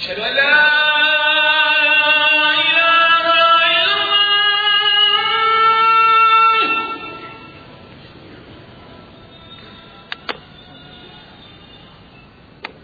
أشهد أن لا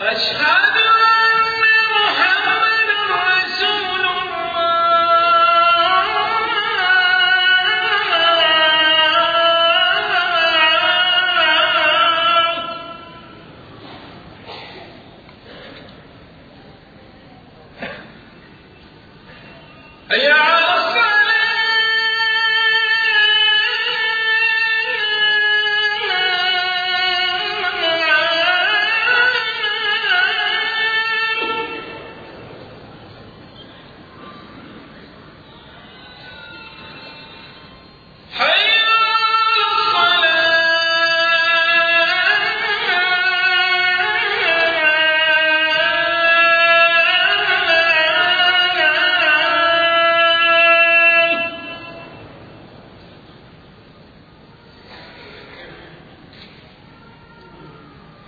أشهد أن محمدا رسول الله. أيها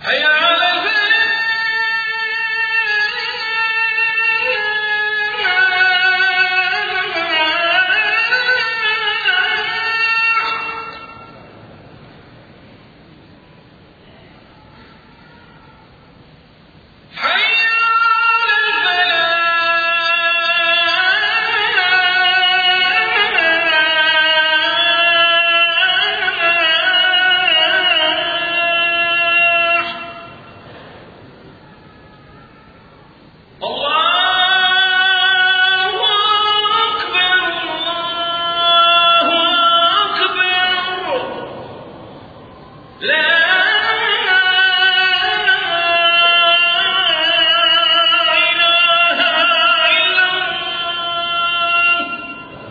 حيا لا